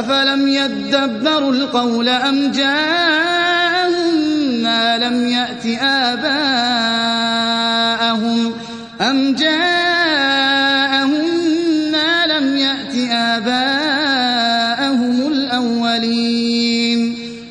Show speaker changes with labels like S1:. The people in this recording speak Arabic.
S1: أفلم يدبروا القول أم جاءهم ما لم يأت آباءهم أم جاءهم ما لم يأت آباءهم الأولين